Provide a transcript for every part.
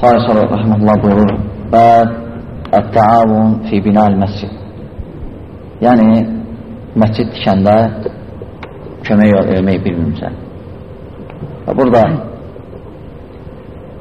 Xalis Rəhməllah buyurur, Bəd ət-təavun fi binal məscid. Yəni, məscid tikəndə kömək eləmək bilmirsən. Və burada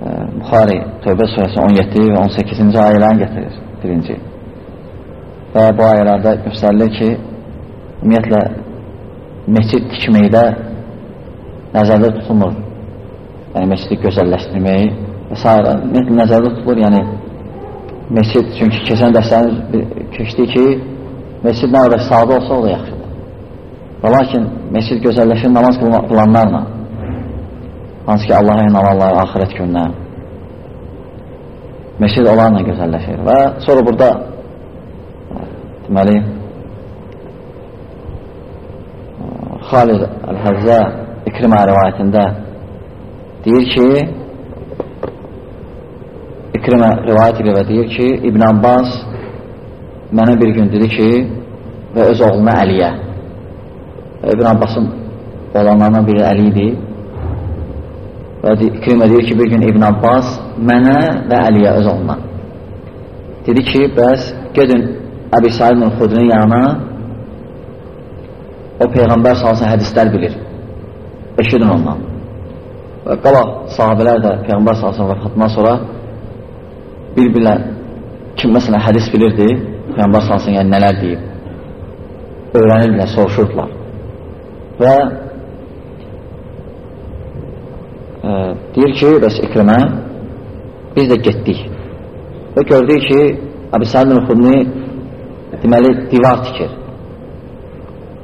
e, Buxari Tövbə surəsi 17 və 18-ci ayələrini gətirir, birinci. Və bu ayələrdə göstərilir ki, ümumiyyətlə, meçid tikməkdə nəzərdə tutulmur. Yəni, meçidi gözəlləşdirmək və s. Ümumiyyətlə, nəzərdə tutulur, yəni, meçid, çünki keçən dərslərimiz keçdi ki, meçid nə qədər sadə olsa, o da yaxşıdır. Və lakin, meçid gözəlləşir namaz qılanlarla, hansı ki, Allaha inanarlar axirət gününə, meçid olanla gözəlləşir. Və sonra burada deməli Xalid Əl-Həzzə İkrimə rivayətində deyir ki İkrimə rivayət edir və deyir ki İbn Abbas mənə bir gün dedi ki və öz oğluna Əliyə İbn Abbasın oğlanlarından biri Əli idi və İkrimə deyir ki bir gün İbn Abbas mənə və Əliyə öz oğluna dedi ki bəs gedin Əbi Said Xudrinin yanına o Peyğəmbər salsın hədislər bilir. Eşidin ondan. Və qabaq sahabələr də Peyğəmbər salsın vəfatından sonra bir-birlə kim məsələn hədis bilirdi, Peyğəmbər salsın yəni nələr deyib, öyrənirlər, soruşurdular. Və e, deyir ki, bəs İkrimə biz də getdik və gördük ki, Əbi Said Xudni deməli divar tikir.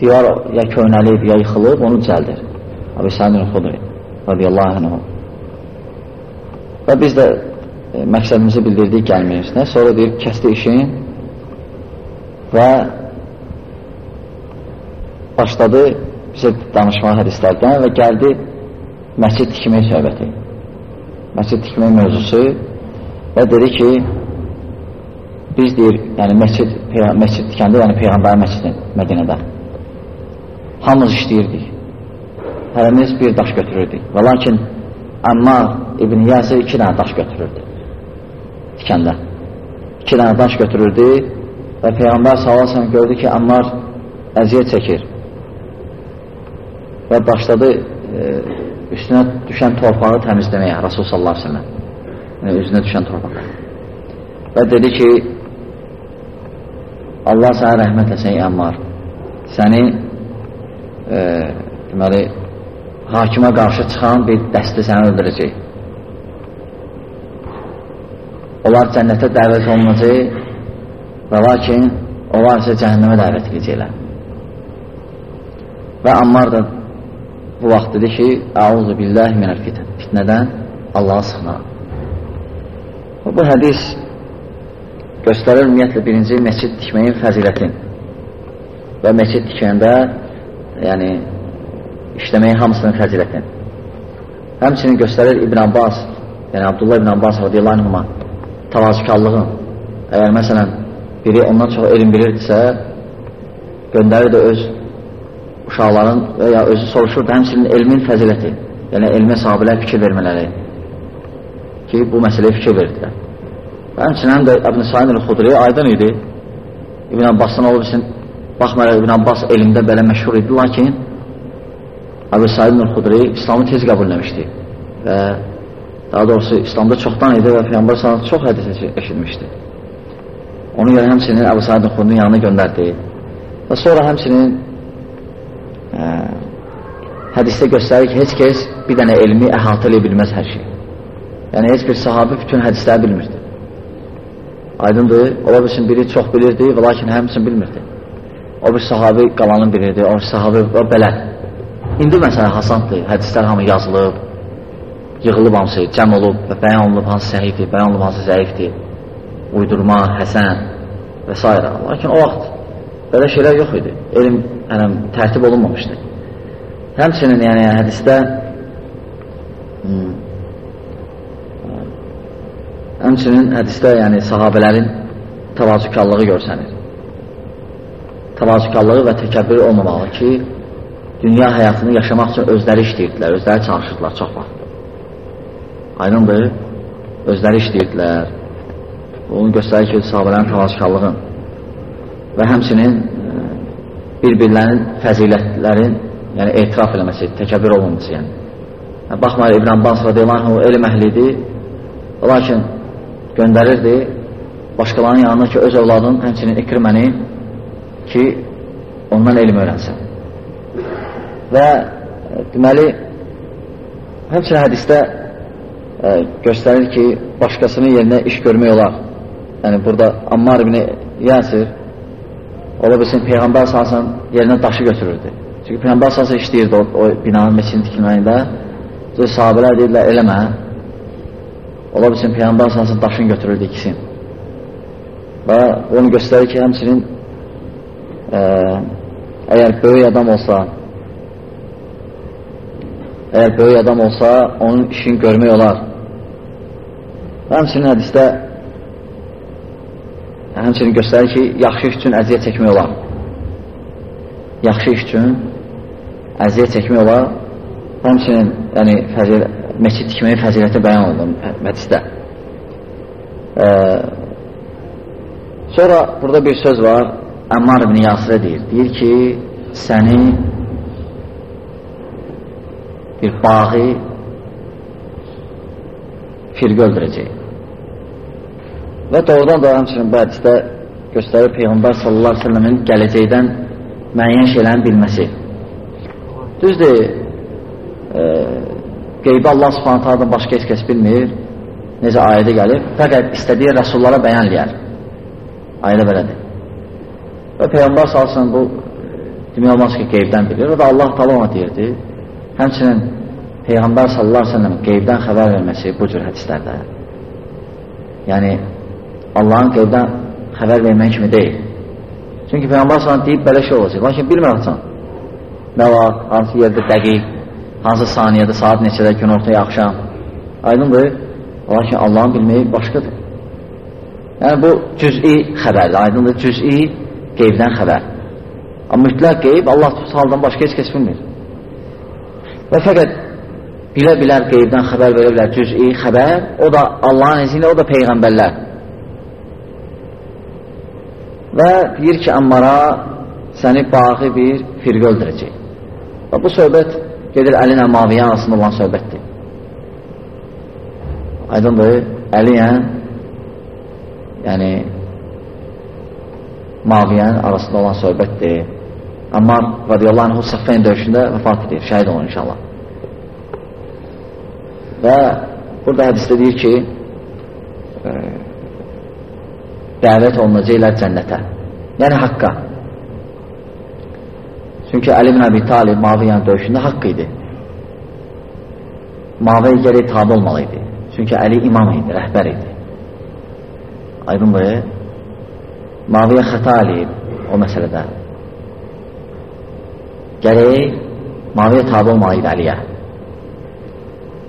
Divar ya köynəlib, ya yıxılıb, onu düzəldir. Abi Sa'din Xudri radiyallahu anh. Və biz də e, məqsədimizi bildirdik gəlməyimizdə. Sonra deyir, kəsdi işin və başladı bizə danışmağa hədislərdən və gəldi məscid tikmək söhbəti. Məscid tikmək mövzusu və dedi ki, biz deyir, yəni məscid, məscid tikəndə, yəni Peyğəmbər məscidin Mədinədə. Hamımız işləyirdik. Hərəmiz bir daş götürürdük. Və lakin Əmmar İbn Yasir iki dənə daş götürürdü. Tikəndə. İki dənə daş götürürdü və Peyğəmbər salasən gördü ki, Əmmar əziyyət çəkir. Və başladı e, üstünə düşən torpağı təmizləməyə Rasul sallallahu aleyhi ve sellem. Yəni, üzünə düşən torpağı. Və dedi ki, Allah sənə rəhmət etsin, Əmmar. Səni e, deməli, hakimə qarşı çıxan bir dəsti səni öldürəcək. Onlar cənnətə dəvət olunacaq və lakin onlar isə cəhənnəmə dəvət edəcəklər. Və Ammar da bu vaxt dedi ki, Əuzu billahi minəl fitn, fitnədən Allaha sıxmaq. Bu hədis göstərir ümumiyyətlə birinci məscid tikməyin fəzilətin və məscid tikəndə yəni işləməyin hamısının fəzilətin. Həmçinin göstərir İbn Abbas, yəni Abdullah İbn Abbas radiyallahu anhuma tavazükarlığın. Əgər məsələn biri ondan çox elm bilirdisə, göndərir də öz uşaqların və ya özü soruşur da həmçinin elmin fəziləti, yəni elmə sahabələr fikir vermələri ki, bu məsələyə fikir verdilər. Həmçinin həm də Əbn Said el-Xudri aydın idi. İbn Abbasdan olub üçün baxmayaraq İbn Abbas elmdə belə məşhur idi, lakin Əbu Said el-Xudri İslamı tez qəbulləmişdi və daha doğrusu İslamda çoxdan idi və Peyyambar sana çox hədis eşitmişdi. Onu görə həmçinin Əbu Said el-Xudrinin yanına göndərdi və sonra həmçinin ə, hədisdə göstərir ki, heç kəs bir dənə elmi əhatə edə bilməz hər şey. Yəni, heç bir sahabi bütün hədisləri bilmirdi. Aydındır, ola bilsin biri çox bilirdi və lakin həmsin bilmirdi. O bir sahabi qalanı bilirdi, o sahabi o belə. İndi məsələn hasandır, hədislər hamı yazılıb, yığılıb hamısı, cəm olub və bəyan olunub hansı səhifdir, bəyan olunub hansı zəifdir, uydurma, həsən və s. Lakin o vaxt belə şeylər yox idi, elm yəni, tərtib olunmamışdı. Həmçinin yəni, hədisdə hmm, Həmçinin hədisdə yəni sahabələrin təvazükarlığı görsənir. Təvazükarlığı və təkəbbür olmamalı ki, dünya həyatını yaşamaq üçün özləri işləyirdilər, özləri çalışırdılar çox vaxt. Aydındır. özləri işləyirdilər. Onu göstərir ki, sahabələrin tavazkarlığın və həmsinin e, bir-birlərinin fəzilətlərin yəni etiraf eləməsi, təkəbbür olunması yəni. yəni baxmayır İbn Abbas radiyallahu anh elm əhlidir, lakin göndərirdi başqalarının yanına ki, öz övladın həmçinin ikriməni ki, ondan elm öyrənsin. Və e, deməli, həmçinin hədistə ə, göstərir ki, başqasının yerinə iş görmək olar. Yəni, burada Ammar ibn Yasir ola bilsin, Peyğəmbər salsın yerinə daşı götürürdü. Çünki Peyğəmbər salsın işləyirdi o, o binanın meçinin tikilməyində. Sahabələr deyirlər, eləmə. Ola bilsin, Peyğəmbər salsın daşını götürürdü ikisin. Və onu göstərir ki, həmçinin ə, əgər böyük adam olsa, əgər böyük adam olsa, onun işini görmək olar. Həmçinin hədistə həmçinin göstərir ki, yaxşı iş üçün əziyyət çəkmək olar. Yaxşı iş üçün əziyyət çəkmək olar. Həmçinin yəni, fəzil, meçid tikməyi fəziləti bəyan olundu hədistə. Ee, sonra burada bir söz var, Əmmar ibn Yasirə deyir. Deyir ki, səni bir bağı firqə öldürəcək. Və doğrudan da həmçinin bu hədisdə göstərir Peyğəmbər sallallahu aleyhi ve sellemin gələcəkdən müəyyən şeylərin bilməsi. Düzdür, e, qeybi Allah subhanətə adı başqa heç kəs bilmir, necə ayədə gəlir, fəqət istədiyi rəsullara bəyan eləyər. Ayədə belədir. Və Peyğəmbər salsın bu demək olmaz ki, qeybdən bilir. O da Allah tala ona deyirdi. Həmçinin Peyğəmbər sallallahu aleyhi ve sellem qeybdən xəbər verməsi bu cür hədislərdə. Yəni, Allahın qeybdən xəbər vermək kimi deyil. Çünki Peyğəmbər sallallahu deyib belə şey olacaq. Lakin bilmirsən, nə var, hansı yerdə dəqiq, hansı saniyədə, saat neçədə, gün ortaya, axşam. Aydındır. Lakin Allahın bilməyi başqadır. Yəni, bu cüz'i xəbərdir, aydındır, cüz'i qeybdən xəbər. Amma mütləq qeyb Allah tutaldan başqa heç kəs bilmir. Və fəqət bilə-bilər qeybdən xəbər verə bilər, cüz'i xəbər, o da Allahın izni ilə, o da Peyğəmbərlər. Və deyir ki, Əmmara səni bağı bir firqə öldürəcək. Və bu söhbət gedir Əli ilə Maviyyə arasında olan söhbətdir. Aydındır, Əli ilə yəni Maviyyənin arasında olan söhbətdir. Ammar radiyallahu anh Saffəyin döyüşündə vəfat edir, şəhid olur inşallah. Və burada hədisdə deyir ki, e, dəvət olunacaqlar cənnətə. Yəni haqqa. Çünki Əli ibn Əbi Talib Maviyyənin döyüşündə haqq idi. Maviyə gərək tabi olmalı idi. Çünki Əli imam idi, rəhbər idi. Aydın bu, Maviyə xəta eləyib o məsələdə. Gərək Maviyə tabi olmalı idi Əliyə.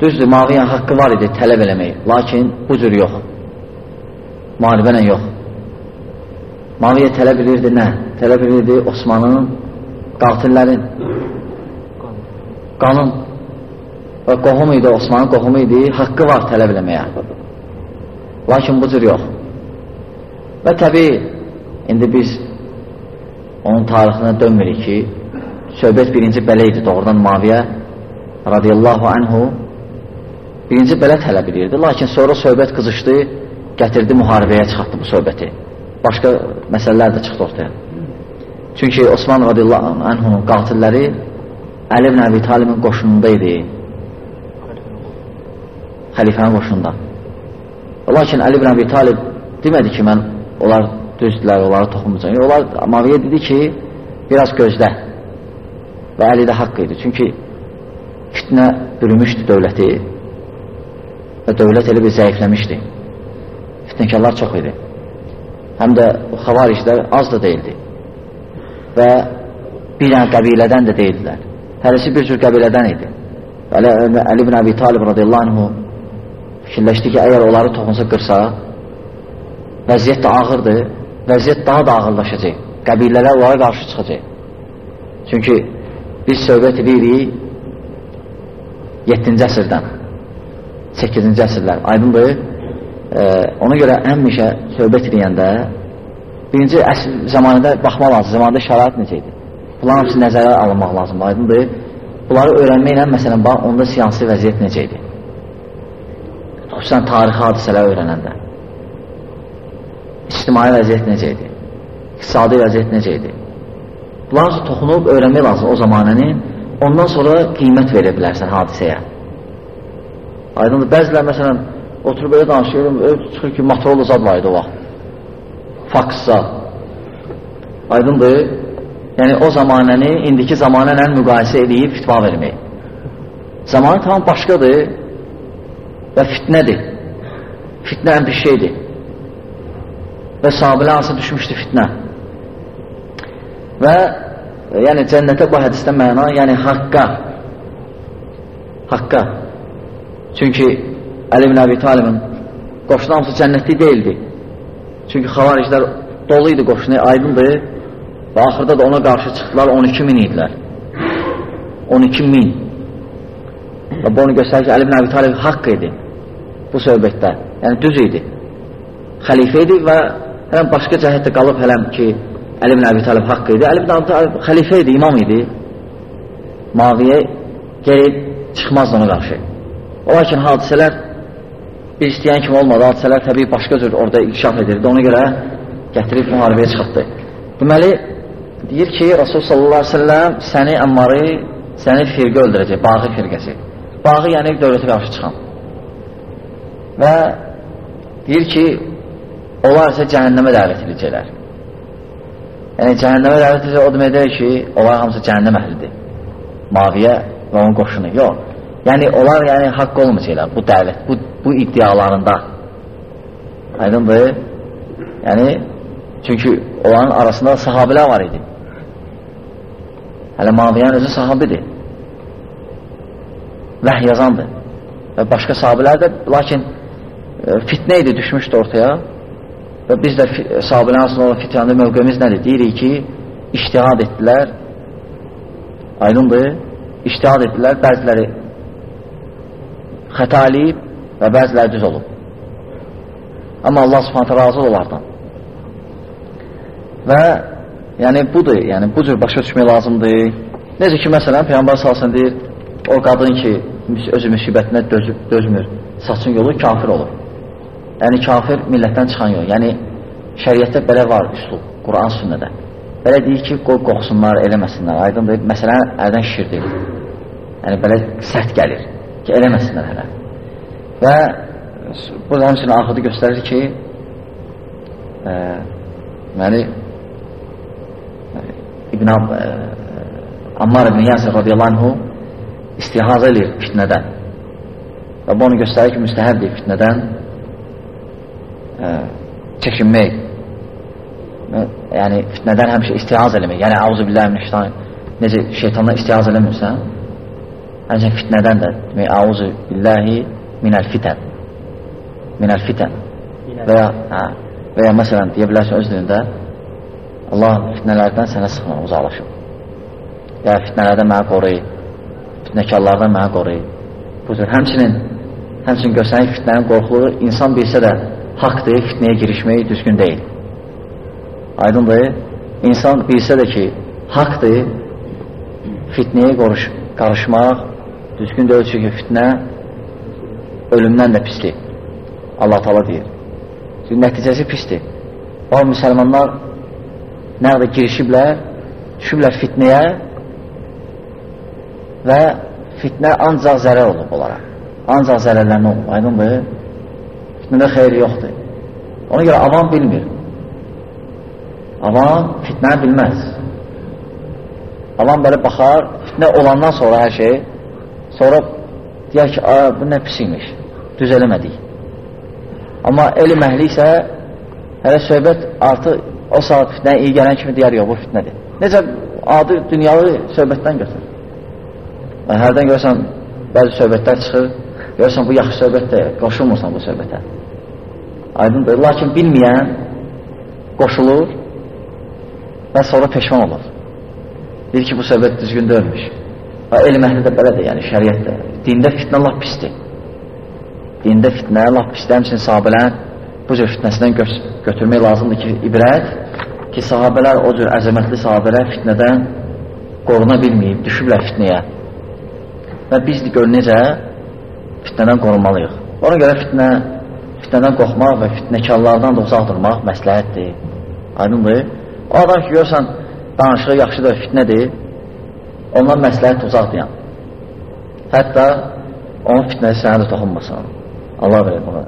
Düzdür, Maviyyən haqqı var idi tələb eləmək, lakin bu cür yox. Müharibənə yox. Maviyyə tələb edirdi nə? Tələb edirdi Osmanın qatillərin qanun və qohum idi, Osmanın qohumu idi, haqqı var tələb eləməyə. Lakin bu cür yox. Və təbii, indi biz onun tarixinə dönmürük ki, söhbət birinci belə idi doğrudan Maviyyə radiyallahu anhu birinci belə tələb edirdi, lakin sonra söhbət qızışdı, gətirdi müharibəyə çıxartdı bu söhbəti başqa məsələlər də çıxdı ortaya. Çünki Osman radiyallahu anhunun qatilləri Əli ibn Əbi Talibin qoşununda idi. Xəlifənin qoşununda. Lakin Əli ibn Əbi Talib demədi ki, mən onlar düzdülər, onları toxunmayacaq. Onlar Maviyə dedi ki, biraz gözlə. Və Əli də haqq idi. Çünki fitnə bürümüşdü dövləti və dövlət elə bir zəifləmişdi. Fitnəkarlar çox idi həm də xavariclər az da deyildi. Və bir dənə qəbilədən də deyildilər. Hərisi bir cür qəbilədən idi. Əli, Əli ibn Əbi Talib radiyallahu anhu fikirləşdi ki, əgər onları toxunsa qırsa, vəziyyət də ağırdır, vəziyyət daha da ağırlaşacaq. Qəbilələr onlara qarşı çıxacaq. Çünki biz söhbət edirik 7-ci əsrdən, 8-ci əsrlər, aydındır. E, ona görə həmişə söhbət edəndə birinci əsl zamanında baxmaq lazım, zamanında şərait necə idi? Bunların hamısı nəzərə alınmaq lazım, aydındır. Bunları öyrənməklə, məsələn, bax, onda siyasi vəziyyət necə idi? Xüsusən tarixi hadisələr öyrənəndə. İctimai vəziyyət necə idi? İqtisadi vəziyyət necə idi? Bunları toxunub öyrənmək lazım o zamanəni. Ondan sonra qiymət verə bilərsən hadisəyə. Aydındır, bəzilər, məsələn, oturub belə danışıyorum, çıxır ki, Motorola zad var idi o vaxt. Faksa. Aydındır, yəni o zamanəni indiki zamanə ilə müqayisə edib fitva vermək. Zamanı tamam başqadır və fitnədir. Fitnə ən bir şeydir. Və sahabilə hansı düşmüşdü fitnə. Və yəni cənnətə bu hədisdən məna, yəni haqqa. Haqqa. Çünki Əli ibn Əbi Talibin qoşunu hamısı cənnətli deyildi. Çünki xavariclər dolu idi qoşunu, aydındır. Və axırda da ona qarşı çıxdılar, 12 min idilər. 12 min. Və bu onu göstərir ki, Əli ibn Əbi Talib haqq idi bu söhbətdə. Yəni düz idi. Xəlifə idi və hələm başqa cəhətdə qalıb hələm ki, Əli ibn Əbi Talib haqq idi. Əli ibn Əbi Talib xəlifə idi, imam idi. Maviyə gəlib çıxmazdı ona qarşı. Lakin hadisələr bir istəyən kimi olmadı. Hadisələr təbii başqa cür orada inkişaf edirdi. Ona görə gətirib müharibəyə çıxdı. Deməli, deyir ki, Rasul sallallahu aleyhi ve sellem səni əmmarı, səni firqə öldürəcək, bağı firqəsi. Bağı yəni dövlətə qarşı çıxan. Və deyir ki, onlar isə cəhənnəmə dəvət edəcəklər. Yəni, cəhənnəmə dəvət edəcək, o deməkdir ki, onlar hamısı cəhənnəm əhlidir. Maviyə və onun qoşunu. Yox. Yəni, onlar yəni, haqq olmayacaqlar bu dəvət, bu, bu iddialarında. Aydındır. Yəni, çünki onların arasında sahabilər var idi. Hələ Maviyən özü sahabidir. Vəh yazandır. Və başqa sahabilər də, lakin e, fitnə idi, düşmüşdü ortaya. Və biz də sahabələrin arasında fitranda mövqemiz nədir? Deyirik ki, iştihad etdilər. Aydındır. İştihad etdilər. Bəziləri xəta eləyib və bəziləri düz olub. Amma Allah subhanətə razı olardan. Və yəni budur, yəni bu cür başa düşmək lazımdır. Necə ki, məsələn, Peyyambar salsın deyir, o qadın ki, özü müsibətinə dözüb, dözmür, saçın yolu kafir olur. Yəni, kafir millətdən çıxan yol. Yəni, şəriətdə belə var üslub, Quran sünnədə. Belə deyir ki, qoy qoxsunlar, eləməsinlər. Aydındır, məsələn, ərdən şişirdir. Yəni, belə sərt gəlir ki, eləməsinlər hələ. Və burada həmçinin axıdı göstərir ki, e, yəni, İbn Ab, e, Ammar ibn Yasir radiyallahu anhu istihaz edir fitnədən. Və bu onu göstərir ki, müstəhəbdir fitnədən ə, çəkinmək. Yəni, fitnədən həmişə istihaz eləmək. Yəni, billah miniştan, necə şeytandan istihaz eləmirsən, həmçə fitnədən də demək, əvzu billahi minəl fitən. Minəl fitən. Və ya, hə, və ya məsələn, deyə bilərsən öz dilində, Allah fitnələrdən sənə sıxma, uzaqlaşıb. Ya fitnələrdən mənə qoruyur, fitnəkarlardan mənə qoruyur. Bu cür, həmçinin, həmçinin göstərin fitnənin qorxuluğu insan bilsə də haqdır, fitnəyə girişmək düzgün deyil. Aydındır, insan bilsə də ki, haqdır, fitnəyə qarışmaq düzgün deyil, çünki fitnə ölümdən də pisdir. Allah tala deyir. Çünki nəticəsi pisdir. O müsəlmanlar nə qədər girişiblər, düşüblər fitnəyə və fitnə ancaq zərər olub onlara. Ancaq zərərlərinə olub, aydındır. Fitnədə xeyri yoxdur. Ona görə avam bilmir. Avam fitnəni bilməz. Avam belə baxar, fitnə olandan sonra hər şey, sonra deyər ki, bu nə pis imiş, düz eləmədik. Amma elm əhli isə hələ söhbət artıq o saat fitnə iyi gələn kimi deyər, yox, bu fitnədir. Necə adi dünyalı söhbətdən götür. Hərdən görsən, bəzi söhbətlər çıxır, görsən, bu yaxşı söhbətdir, qoşulmursan bu söhbətə. Aydındır. Lakin bilməyən qoşulur və sonra peşman olur. Deyir ki, bu söhbət düzgün dönmüş. Və elm əhli də belədir, yəni şəriətdə. Dində fitnə Allah pisdir. dində fitnə, laf istəmsin sahabələrin bu cür fitnəsindən gö götürmək lazımdır ki, ibrət ki, sahabələr o cür əzəmətli sahabələr fitnədən qoruna bilməyib, düşüblər fitnəyə. Və biz gör necə fitnədən qorunmalıyıq. Ona görə fitnə, fitnədən qorxmaq və fitnəkarlardan da uzaq durmaq məsləhətdir. Aydındır. O adam ki, görsən, danışığı yaxşıdır, fitnədir, ondan məsləhət uzaqdır. Hətta onun fitnəsi sənə də toxunmasın. Allah verir buna.